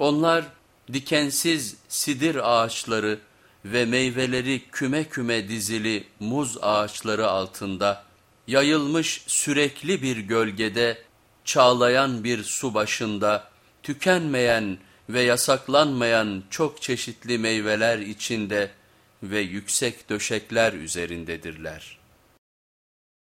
Onlar dikensiz sidir ağaçları ve meyveleri küme küme dizili muz ağaçları altında, yayılmış sürekli bir gölgede, çağlayan bir su başında, tükenmeyen ve yasaklanmayan çok çeşitli meyveler içinde ve yüksek döşekler üzerindedirler.''